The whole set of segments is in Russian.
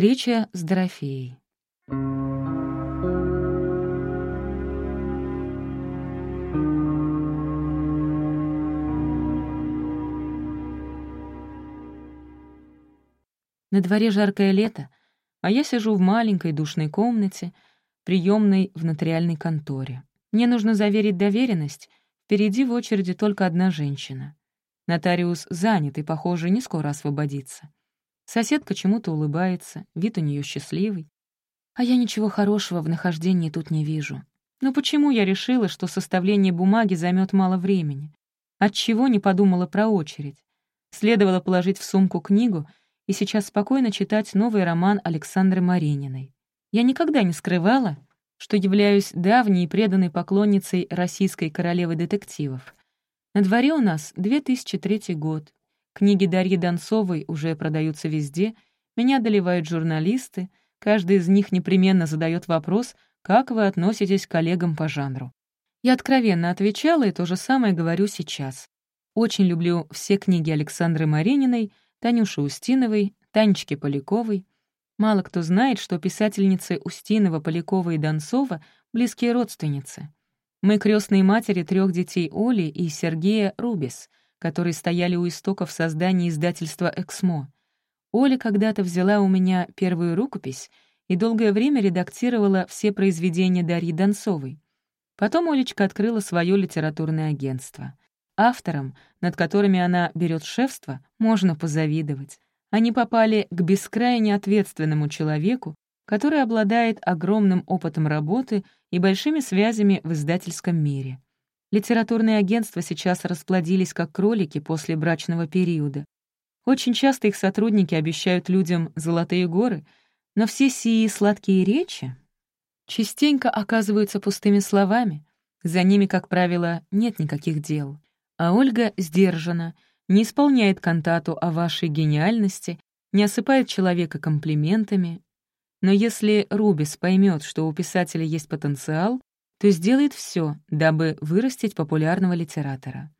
Встреча с Дорофеей. На дворе жаркое лето, а я сижу в маленькой душной комнате, приемной в нотариальной конторе. Мне нужно заверить доверенность, впереди в очереди только одна женщина. Нотариус занят и, похоже, не скоро освободится. Соседка чему-то улыбается, вид у нее счастливый. А я ничего хорошего в нахождении тут не вижу. Но почему я решила, что составление бумаги займет мало времени? Отчего не подумала про очередь? Следовало положить в сумку книгу и сейчас спокойно читать новый роман Александры Марениной. Я никогда не скрывала, что являюсь давней и преданной поклонницей российской королевы детективов. На дворе у нас 2003 год. Книги Дарьи Донцовой уже продаются везде, меня одолевают журналисты, каждый из них непременно задает вопрос, как вы относитесь к коллегам по жанру. Я откровенно отвечала и то же самое говорю сейчас. Очень люблю все книги Александры Марениной, Танюши Устиновой, Танечки Поляковой. Мало кто знает, что писательницы Устинова, Полякова и Донцова — близкие родственницы. Мы крестные матери трех детей Оли и Сергея Рубис, которые стояли у истоков создания издательства «Эксмо». Оля когда-то взяла у меня первую рукопись и долгое время редактировала все произведения Дарьи Донцовой. Потом Олечка открыла свое литературное агентство. Авторам, над которыми она берет шефство, можно позавидовать. Они попали к бескрайне ответственному человеку, который обладает огромным опытом работы и большими связями в издательском мире. Литературные агентства сейчас расплодились как кролики после брачного периода. Очень часто их сотрудники обещают людям золотые горы, но все сии сладкие речи частенько оказываются пустыми словами. За ними, как правило, нет никаких дел. А Ольга сдержана, не исполняет кантату о вашей гениальности, не осыпает человека комплиментами. Но если Рубис поймет, что у писателя есть потенциал, то сделает все, дабы вырастить популярного литератора.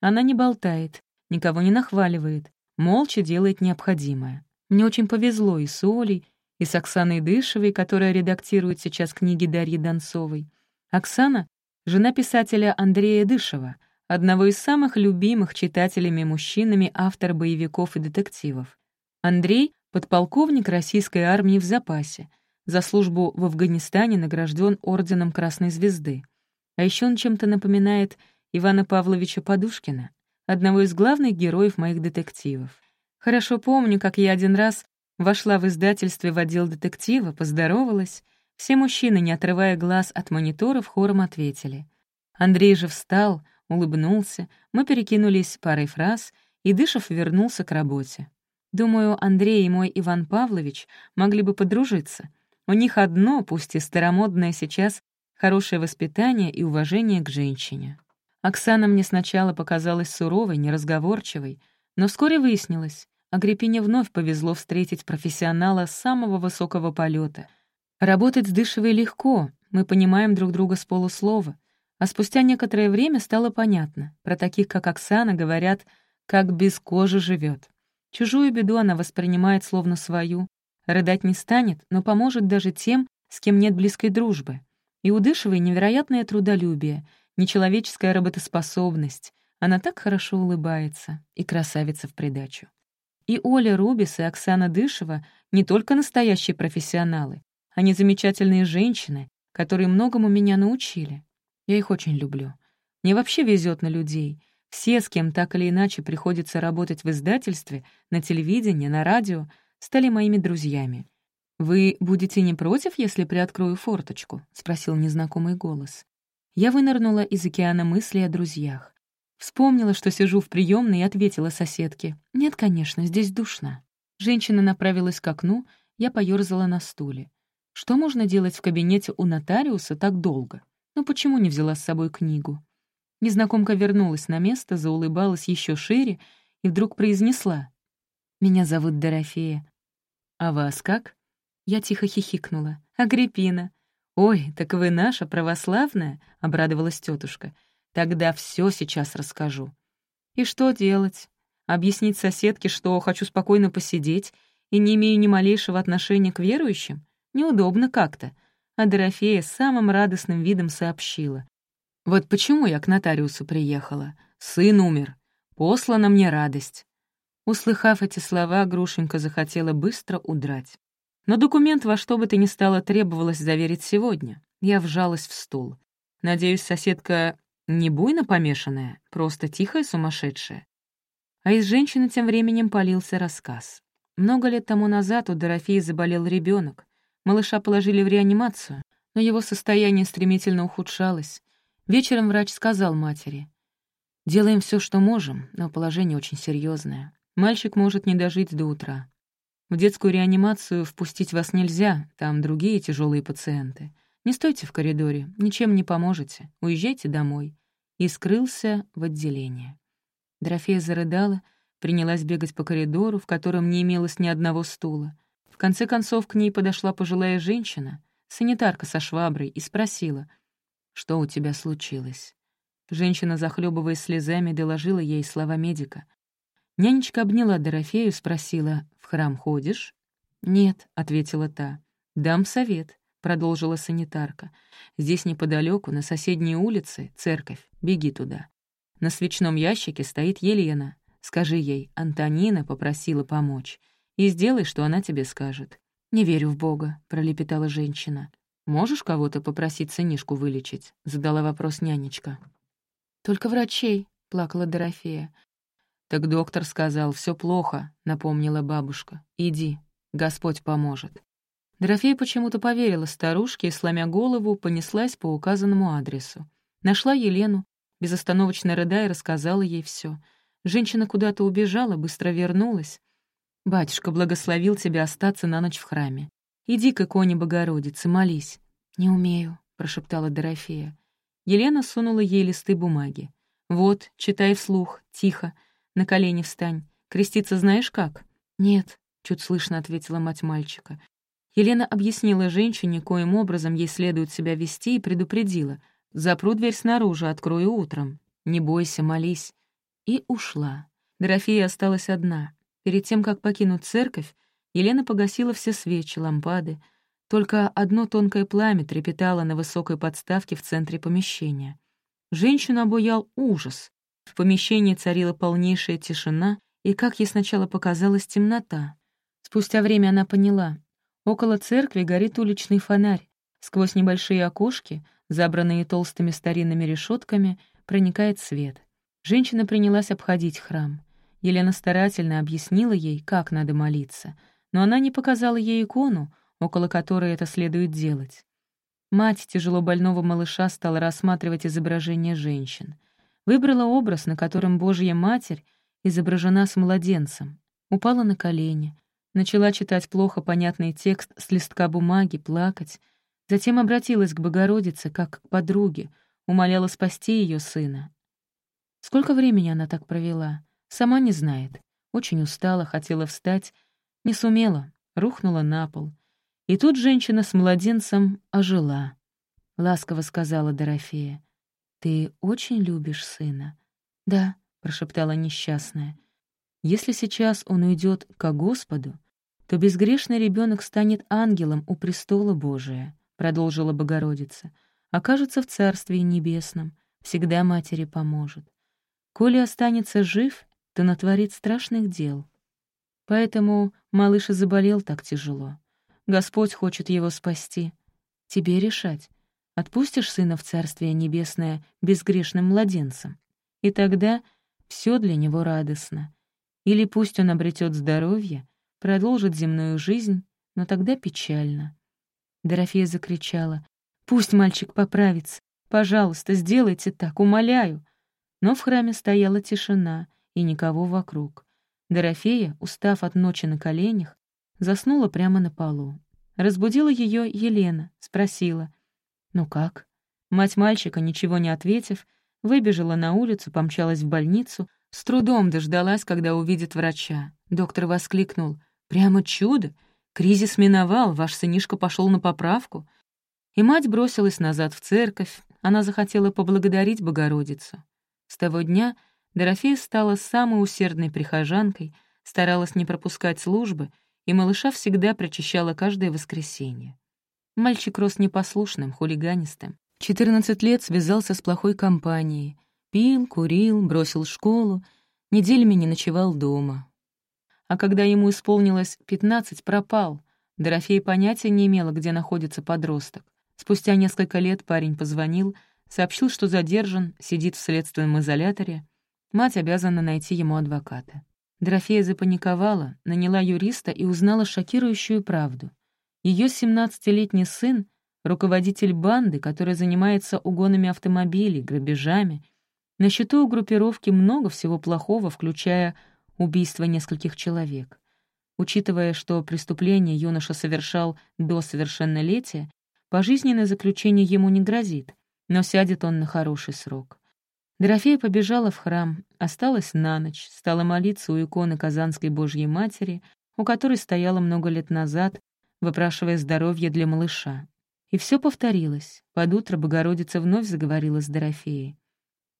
Она не болтает, никого не нахваливает, молча делает необходимое. Мне очень повезло и с Олей, и с Оксаной Дышевой, которая редактирует сейчас книги Дарьи Донцовой. Оксана — жена писателя Андрея Дышева — одного из самых любимых читателями мужчинами автор боевиков и детективов. Андрей — подполковник российской армии в запасе, за службу в Афганистане награжден Орденом Красной Звезды. А еще он чем-то напоминает Ивана Павловича Подушкина, одного из главных героев моих детективов. Хорошо помню, как я один раз вошла в издательстве в отдел детектива, поздоровалась. Все мужчины, не отрывая глаз от мониторов, хором ответили. Андрей же встал — улыбнулся, мы перекинулись парой фраз, и Дышев вернулся к работе. Думаю, Андрей и мой Иван Павлович могли бы подружиться. У них одно, пусть и старомодное сейчас, хорошее воспитание и уважение к женщине. Оксана мне сначала показалась суровой, неразговорчивой, но вскоре выяснилось, Агриппине вновь повезло встретить профессионала самого высокого полета. Работать с Дышевой легко, мы понимаем друг друга с полуслова — а спустя некоторое время стало понятно. Про таких, как Оксана, говорят, как без кожи живет. Чужую беду она воспринимает словно свою. Рыдать не станет, но поможет даже тем, с кем нет близкой дружбы. И у Дышевой невероятное трудолюбие, нечеловеческая работоспособность. Она так хорошо улыбается, и красавица в придачу. И Оля Рубис, и Оксана Дышева не только настоящие профессионалы, они замечательные женщины, которые многому меня научили. Я их очень люблю. Мне вообще везет на людей. Все, с кем так или иначе приходится работать в издательстве, на телевидении, на радио, стали моими друзьями. «Вы будете не против, если приоткрою форточку?» — спросил незнакомый голос. Я вынырнула из океана мыслей о друзьях. Вспомнила, что сижу в приемной и ответила соседке. «Нет, конечно, здесь душно». Женщина направилась к окну, я поёрзала на стуле. Что можно делать в кабинете у нотариуса так долго? Но почему не взяла с собой книгу? Незнакомка вернулась на место, заулыбалась еще шире и вдруг произнесла. «Меня зовут Дорофея». «А вас как?» Я тихо хихикнула. «Агриппина». «Ой, так вы наша православная?» — обрадовалась тетушка. «Тогда все сейчас расскажу». «И что делать? Объяснить соседке, что хочу спокойно посидеть, и не имею ни малейшего отношения к верующим? Неудобно как-то. А Дорофея с самым радостным видом сообщила. Вот почему я к нотариусу приехала. Сын умер. Послана мне радость. Услыхав эти слова, Грушенька захотела быстро удрать. Но документ во что бы то ни стало требовалось заверить сегодня. Я вжалась в стул. Надеюсь, соседка не буйно помешанная, просто тихая сумасшедшая. А из женщины тем временем полился рассказ. Много лет тому назад у Дорофеи заболел ребенок. Малыша положили в реанимацию, но его состояние стремительно ухудшалось. Вечером врач сказал матери, «Делаем все, что можем, но положение очень серьезное. Мальчик может не дожить до утра. В детскую реанимацию впустить вас нельзя, там другие тяжелые пациенты. Не стойте в коридоре, ничем не поможете, уезжайте домой». И скрылся в отделение. Дорофея зарыдала, принялась бегать по коридору, в котором не имелось ни одного стула. В конце концов к ней подошла пожилая женщина, санитарка со шваброй, и спросила, «Что у тебя случилось?» Женщина, захлебываясь слезами, доложила ей слова медика. Нянечка обняла Дорофею, спросила, «В храм ходишь?» «Нет», — ответила та. «Дам совет», — продолжила санитарка. «Здесь неподалеку, на соседней улице, церковь. Беги туда. На свечном ящике стоит Елена. Скажи ей, Антонина попросила помочь. И сделай, что она тебе скажет. «Не верю в Бога», — пролепетала женщина. «Можешь кого-то попросить сынишку вылечить?» — задала вопрос нянечка. «Только врачей», — плакала Дорофея. «Так доктор сказал, все плохо», — напомнила бабушка. «Иди, Господь поможет». Дорофея почему-то поверила старушке и, сломя голову, понеслась по указанному адресу. Нашла Елену, безостановочно рыдая, рассказала ей все. Женщина куда-то убежала, быстро вернулась. «Батюшка благословил тебя остаться на ночь в храме. Иди к иконе Богородицы, молись». «Не умею», — прошептала Дорофея. Елена сунула ей листы бумаги. «Вот, читай вслух, тихо. На колени встань. Креститься знаешь как?» «Нет», — чуть слышно ответила мать мальчика. Елена объяснила женщине, коим образом ей следует себя вести, и предупредила. «Запру дверь снаружи, открою утром. Не бойся, молись». И ушла. Дорофея осталась одна. Перед тем, как покинуть церковь, Елена погасила все свечи, лампады. Только одно тонкое пламя трепетало на высокой подставке в центре помещения. Женщину обуял ужас. В помещении царила полнейшая тишина, и, как ей сначала показалось, темнота. Спустя время она поняла. Около церкви горит уличный фонарь. Сквозь небольшие окошки, забранные толстыми старинными решетками, проникает свет. Женщина принялась обходить храм. Елена старательно объяснила ей, как надо молиться, но она не показала ей икону, около которой это следует делать. Мать тяжело больного малыша стала рассматривать изображение женщин. Выбрала образ, на котором Божья Матерь изображена с младенцем. Упала на колени, начала читать плохо понятный текст с листка бумаги, плакать. Затем обратилась к Богородице, как к подруге, умоляла спасти ее сына. Сколько времени она так провела? Сама не знает. Очень устала, хотела встать. Не сумела, рухнула на пол. И тут женщина с младенцем ожила. Ласково сказала Дорофея. «Ты очень любишь сына?» «Да», — прошептала несчастная. «Если сейчас он уйдет ко Господу, то безгрешный ребенок станет ангелом у престола Божия», — продолжила Богородица. «Окажется в Царстве Небесном, всегда матери поможет. Коли останется жив, то натворит страшных дел. Поэтому малыш и заболел так тяжело. Господь хочет его спасти. Тебе решать, отпустишь сына в Царствие Небесное безгрешным младенцем. И тогда все для него радостно. Или пусть он обретет здоровье, продолжит земную жизнь, но тогда печально. Дорофея закричала. «Пусть мальчик поправится. Пожалуйста, сделайте так, умоляю». Но в храме стояла тишина — и никого вокруг. Дорофея, устав от ночи на коленях, заснула прямо на полу. Разбудила ее Елена, спросила. «Ну как?» Мать мальчика, ничего не ответив, выбежала на улицу, помчалась в больницу, с трудом дождалась, когда увидит врача. Доктор воскликнул. «Прямо чудо! Кризис миновал, ваш сынишка пошел на поправку». И мать бросилась назад в церковь, она захотела поблагодарить Богородицу. С того дня Дорофея стала самой усердной прихожанкой, старалась не пропускать службы и малыша всегда прочищала каждое воскресенье. Мальчик рос непослушным, хулиганистым. 14 лет связался с плохой компанией. Пил, курил, бросил школу, неделями не ночевал дома. А когда ему исполнилось 15, пропал. Дорофея понятия не имела, где находится подросток. Спустя несколько лет парень позвонил, сообщил, что задержан, сидит в следственном изоляторе. Мать обязана найти ему адвоката. Дорофея запаниковала, наняла юриста и узнала шокирующую правду. Ее 17-летний сын — руководитель банды, которая занимается угонами автомобилей, грабежами. На счету у группировки много всего плохого, включая убийство нескольких человек. Учитывая, что преступление юноша совершал до совершеннолетия, пожизненное заключение ему не грозит, но сядет он на хороший срок. Дорофея побежала в храм, осталась на ночь, стала молиться у иконы Казанской Божьей Матери, у которой стояла много лет назад, выпрашивая здоровье для малыша. И все повторилось. Под утро Богородица вновь заговорила с Дорофеей.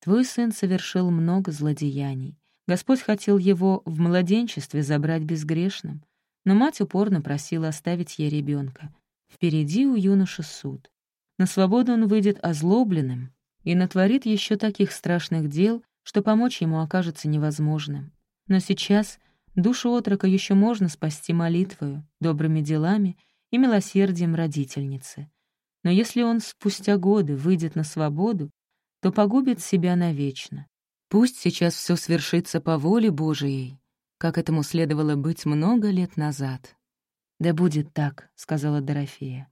«Твой сын совершил много злодеяний. Господь хотел его в младенчестве забрать безгрешным, но мать упорно просила оставить ей ребенка. Впереди у юноши суд. На свободу он выйдет озлобленным, и натворит еще таких страшных дел, что помочь ему окажется невозможным. Но сейчас душу отрока еще можно спасти молитвою, добрыми делами и милосердием родительницы. Но если он спустя годы выйдет на свободу, то погубит себя навечно. Пусть сейчас все свершится по воле Божией, как этому следовало быть много лет назад. «Да будет так», — сказала Дорофея.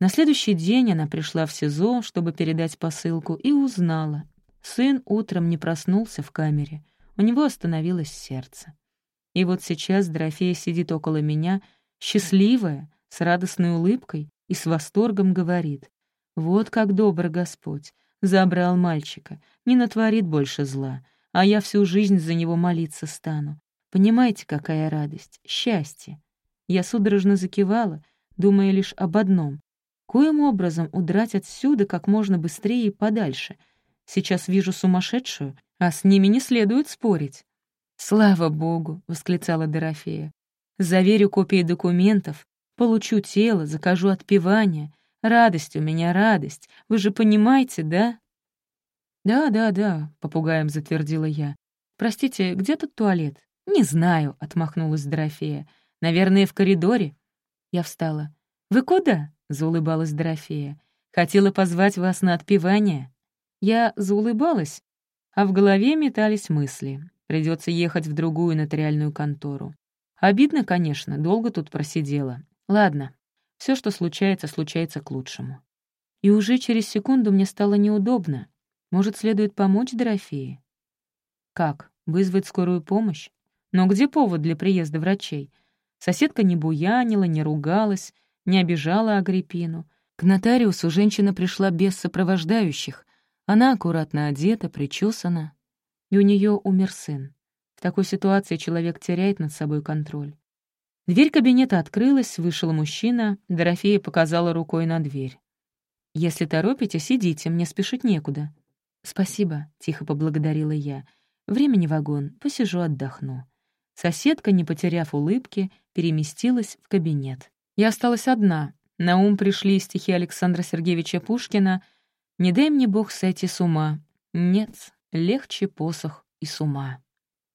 На следующий день она пришла в СИЗО, чтобы передать посылку, и узнала. Сын утром не проснулся в камере, у него остановилось сердце. И вот сейчас Дорофея сидит около меня, счастливая, с радостной улыбкой и с восторгом говорит. «Вот как добр Господь! Забрал мальчика, не натворит больше зла, а я всю жизнь за него молиться стану. Понимаете, какая радость, счастье!» Я судорожно закивала, думая лишь об одном Коим образом удрать отсюда как можно быстрее и подальше? Сейчас вижу сумасшедшую, а с ними не следует спорить. «Слава богу!» — восклицала Дорофея. «Заверю копии документов, получу тело, закажу отпевание. Радость у меня, радость. Вы же понимаете, да?» «Да, да, да», — попугаем затвердила я. «Простите, где тут туалет?» «Не знаю», — отмахнулась Дорофея. «Наверное, в коридоре». Я встала. «Вы куда?» заулыбалась Дорофея. «Хотела позвать вас на отпевание». Я заулыбалась, а в голове метались мысли. Придется ехать в другую нотариальную контору. Обидно, конечно, долго тут просидела. Ладно, все, что случается, случается к лучшему. И уже через секунду мне стало неудобно. Может, следует помочь Дорофее? Как? Вызвать скорую помощь? Но где повод для приезда врачей? Соседка не буянила, не ругалась, не обижала Агриппину. К нотариусу женщина пришла без сопровождающих. Она аккуратно одета, причесана. И у нее умер сын. В такой ситуации человек теряет над собой контроль. Дверь кабинета открылась, вышел мужчина, Дорофея показала рукой на дверь. «Если торопитесь, идите, мне спешить некуда». «Спасибо», — тихо поблагодарила я. «Времени вагон, посижу, отдохну». Соседка, не потеряв улыбки, переместилась в кабинет. Я осталась одна. На ум пришли стихи Александра Сергеевича Пушкина «Не дай мне Бог сойти с ума». Нет, легче посох и с ума.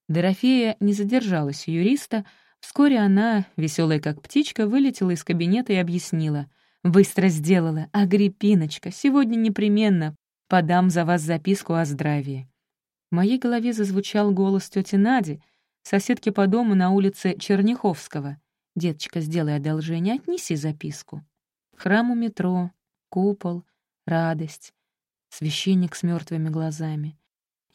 Дорофея не задержалась у юриста. Вскоре она, веселая как птичка, вылетела из кабинета и объяснила. «Быстро сделала, Агриппиночка, сегодня непременно подам за вас записку о здравии». В моей голове зазвучал голос тети Нади, соседки по дому на улице Черняховского — «Деточка, сделай одолжение, отнеси записку». Храм у метро, купол, радость, священник с мертвыми глазами.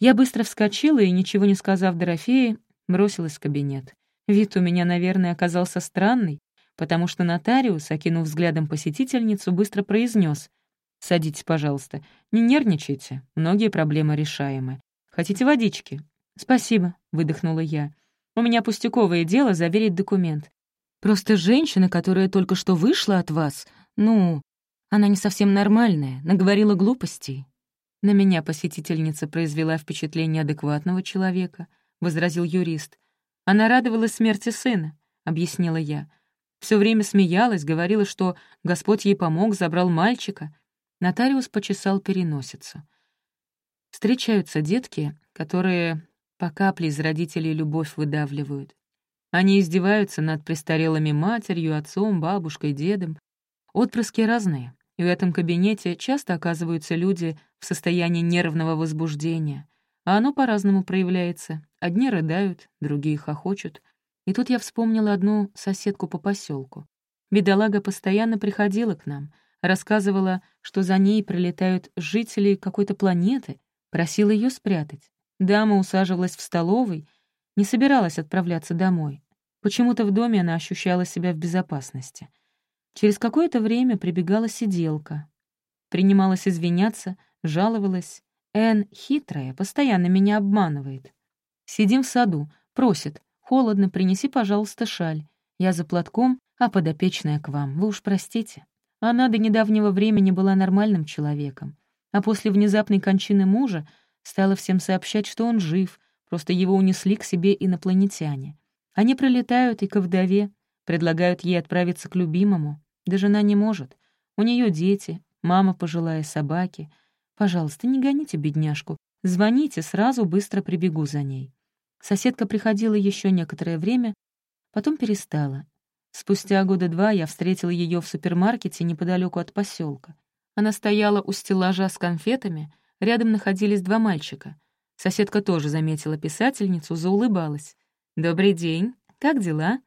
Я быстро вскочила и, ничего не сказав Дорофее, бросилась в кабинет. Вид у меня, наверное, оказался странный, потому что нотариус, окинув взглядом посетительницу, быстро произнес: «Садитесь, пожалуйста. Не нервничайте, многие проблемы решаемы. Хотите водички?» «Спасибо», — выдохнула я. «У меня пустяковое дело заверить документ. Просто женщина, которая только что вышла от вас, ну, она не совсем нормальная, наговорила глупостей. На меня посетительница произвела впечатление адекватного человека, возразил юрист. Она радовалась смерти сына. — объяснила я. Все время смеялась, говорила, что Господь ей помог, забрал мальчика. Нотариус почесал переносицу. Встречаются детки, которые по капле из родителей любовь выдавливают. Они издеваются над престарелыми матерью, отцом, бабушкой, дедом. Отпрыски разные, и в этом кабинете часто оказываются люди в состоянии нервного возбуждения, а оно по-разному проявляется. Одни рыдают, другие хохочут. И тут я вспомнила одну соседку по поселку. Бедолага постоянно приходила к нам, рассказывала, что за ней прилетают жители какой-то планеты, просила ее спрятать. Дама усаживалась в столовой, не собиралась отправляться домой. Почему-то в доме она ощущала себя в безопасности. Через какое-то время прибегала сиделка. Принималась извиняться, жаловалась. Эн хитрая, постоянно меня обманывает. Сидим в саду, просит, холодно, принеси, пожалуйста, шаль. Я за платком, а подопечная к вам, вы уж простите. Она до недавнего времени была нормальным человеком, а после внезапной кончины мужа стала всем сообщать, что он жив, просто его унесли к себе инопланетяне. Они прилетают и ко вдове, предлагают ей отправиться к любимому. Да жена не может. У нее дети, мама пожилая, собаки. Пожалуйста, не гоните бедняжку. Звоните, сразу быстро прибегу за ней. Соседка приходила еще некоторое время, потом перестала. Спустя года два я встретила ее в супермаркете неподалеку от поселка. Она стояла у стеллажа с конфетами, рядом находились два мальчика. Соседка тоже заметила писательницу, заулыбалась. «Добрый день. Как дела?»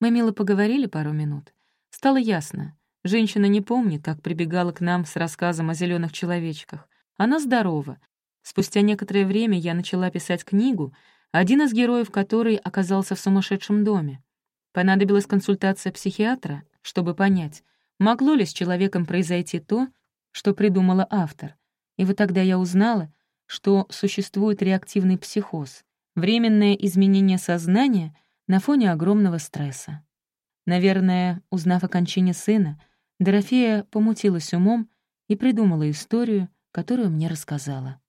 Мы мило поговорили пару минут. Стало ясно. Женщина не помнит, как прибегала к нам с рассказом о зеленых человечках. Она здорова. Спустя некоторое время я начала писать книгу, один из героев которой оказался в сумасшедшем доме. Понадобилась консультация психиатра, чтобы понять, могло ли с человеком произойти то, что придумала автор. И вот тогда я узнала, что существует реактивный психоз, временное изменение сознания на фоне огромного стресса. Наверное, узнав о кончине сына, Дорофея помутилась умом и придумала историю, которую мне рассказала.